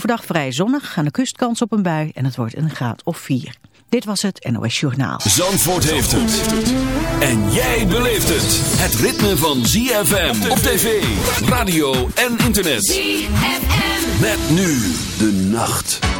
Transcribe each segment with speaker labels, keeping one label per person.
Speaker 1: Overdag vrij zonnig, aan de kust kans op een bui en het wordt een graad of 4. Dit was het NOS Journaal.
Speaker 2: Zandvoort heeft het. En jij beleeft het. Het ritme van ZFM op tv, radio en internet. ZFM. Met nu de nacht.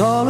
Speaker 3: all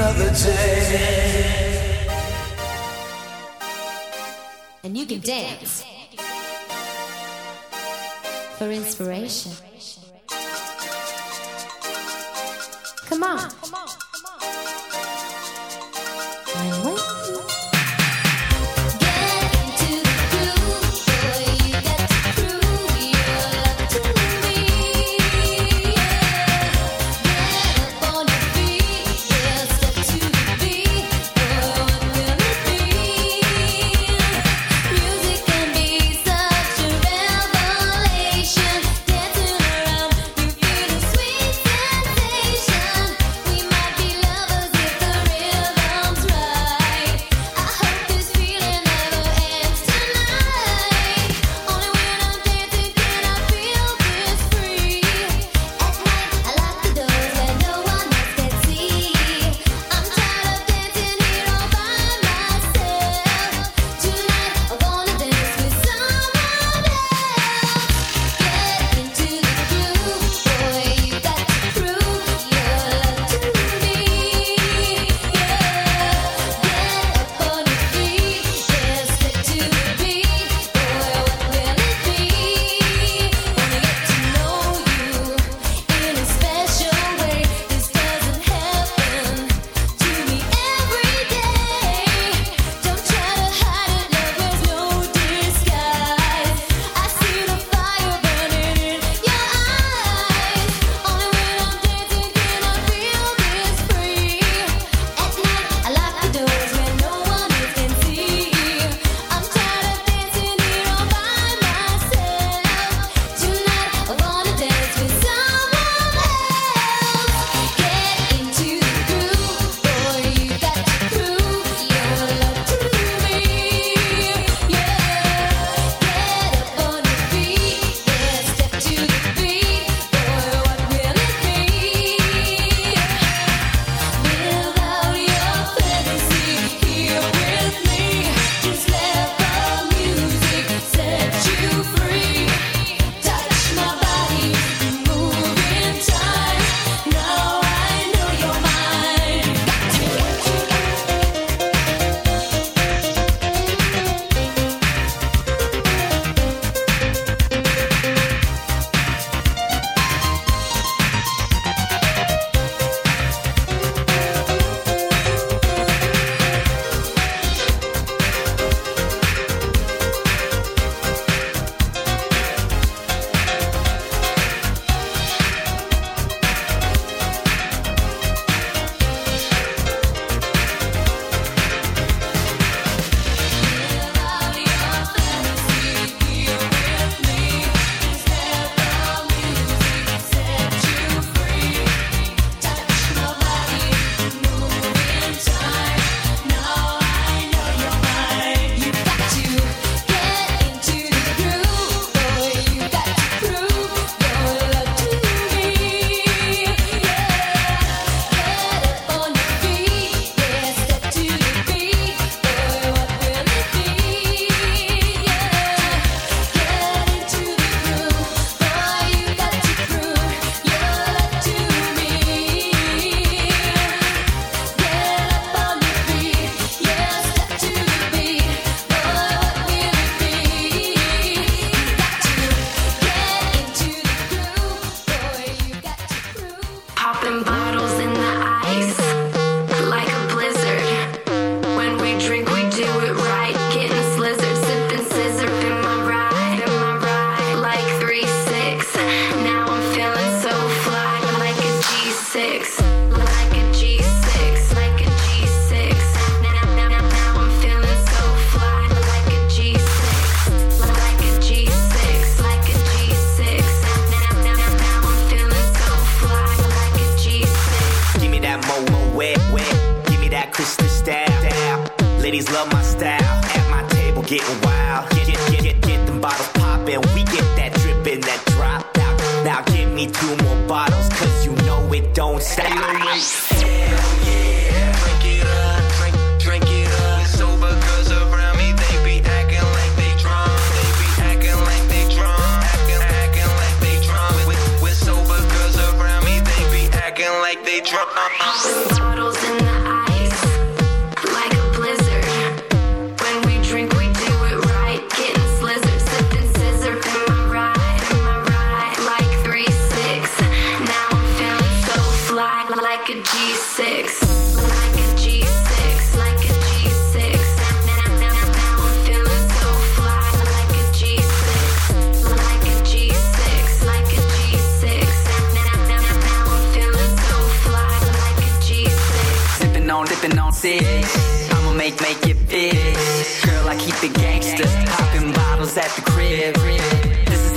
Speaker 4: another day. And you can
Speaker 5: dance for inspiration. Come on.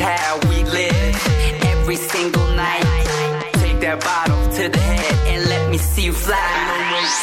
Speaker 6: how we live every single night. Take that bottle to the head and let me see you fly.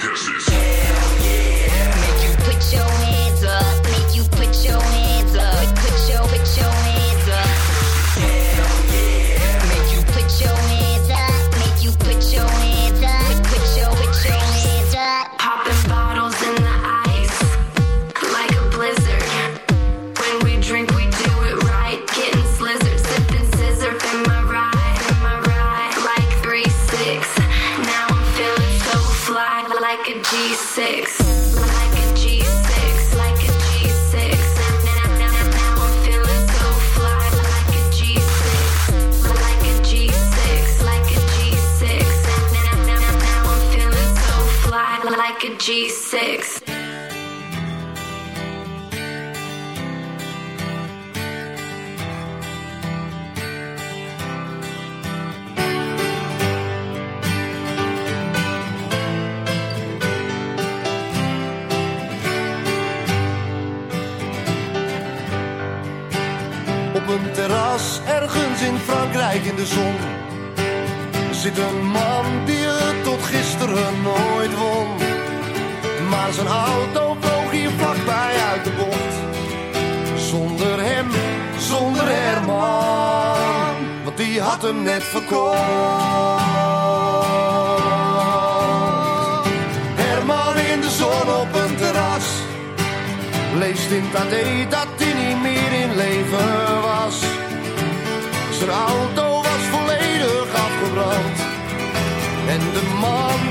Speaker 7: G6.
Speaker 8: Op een terras ergens in Frankrijk in de zon zit een zijn auto vloog hier vlakbij uit de bocht. Zonder hem, zonder Herman, want die had hem net verkocht. Herman in de zon op een terras, leest in Tadé dat hij niet meer in leven was. Zijn auto was volledig afgebrand en de man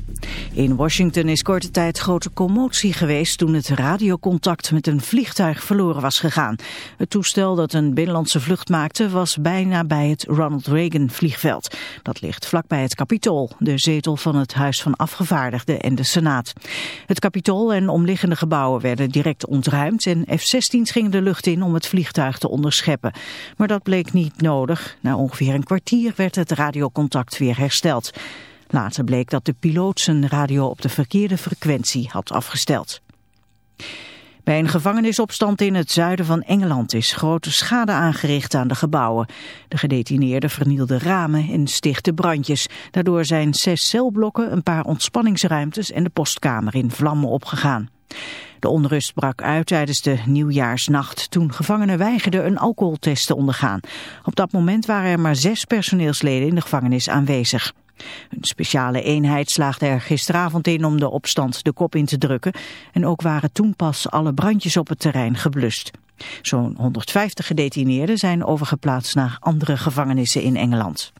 Speaker 1: In Washington is korte tijd grote commotie geweest toen het radiocontact met een vliegtuig verloren was gegaan. Het toestel dat een binnenlandse vlucht maakte was bijna bij het Ronald Reagan vliegveld. Dat ligt vlakbij het Capitool, de zetel van het Huis van Afgevaardigden en de Senaat. Het Capitool en omliggende gebouwen werden direct ontruimd en F-16's gingen de lucht in om het vliegtuig te onderscheppen. Maar dat bleek niet nodig. Na ongeveer een kwartier werd het radiocontact weer hersteld. Later bleek dat de piloot zijn radio op de verkeerde frequentie had afgesteld. Bij een gevangenisopstand in het zuiden van Engeland is grote schade aangericht aan de gebouwen. De gedetineerden vernielden ramen en stichtten brandjes. Daardoor zijn zes celblokken, een paar ontspanningsruimtes en de postkamer in vlammen opgegaan. De onrust brak uit tijdens de nieuwjaarsnacht toen gevangenen weigerden een alcoholtest te ondergaan. Op dat moment waren er maar zes personeelsleden in de gevangenis aanwezig. Een speciale eenheid slaagde er gisteravond in om de opstand de kop in te drukken. En ook waren toen pas alle brandjes op het terrein geblust. Zo'n 150 gedetineerden zijn overgeplaatst naar andere gevangenissen in Engeland.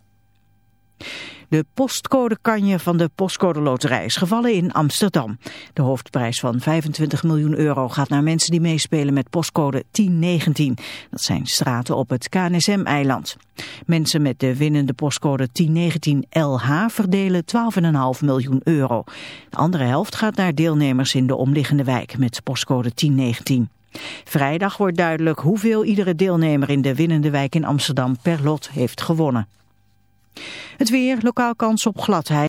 Speaker 1: De postcodekanje van de postcode loterij is gevallen in Amsterdam. De hoofdprijs van 25 miljoen euro gaat naar mensen die meespelen met postcode 1019. Dat zijn straten op het KNSM-eiland. Mensen met de winnende postcode 1019-LH verdelen 12,5 miljoen euro. De andere helft gaat naar deelnemers in de omliggende wijk met postcode 1019. Vrijdag wordt duidelijk hoeveel iedere deelnemer in de winnende wijk in Amsterdam per lot heeft gewonnen. Het weer, lokaal kans op gladheid.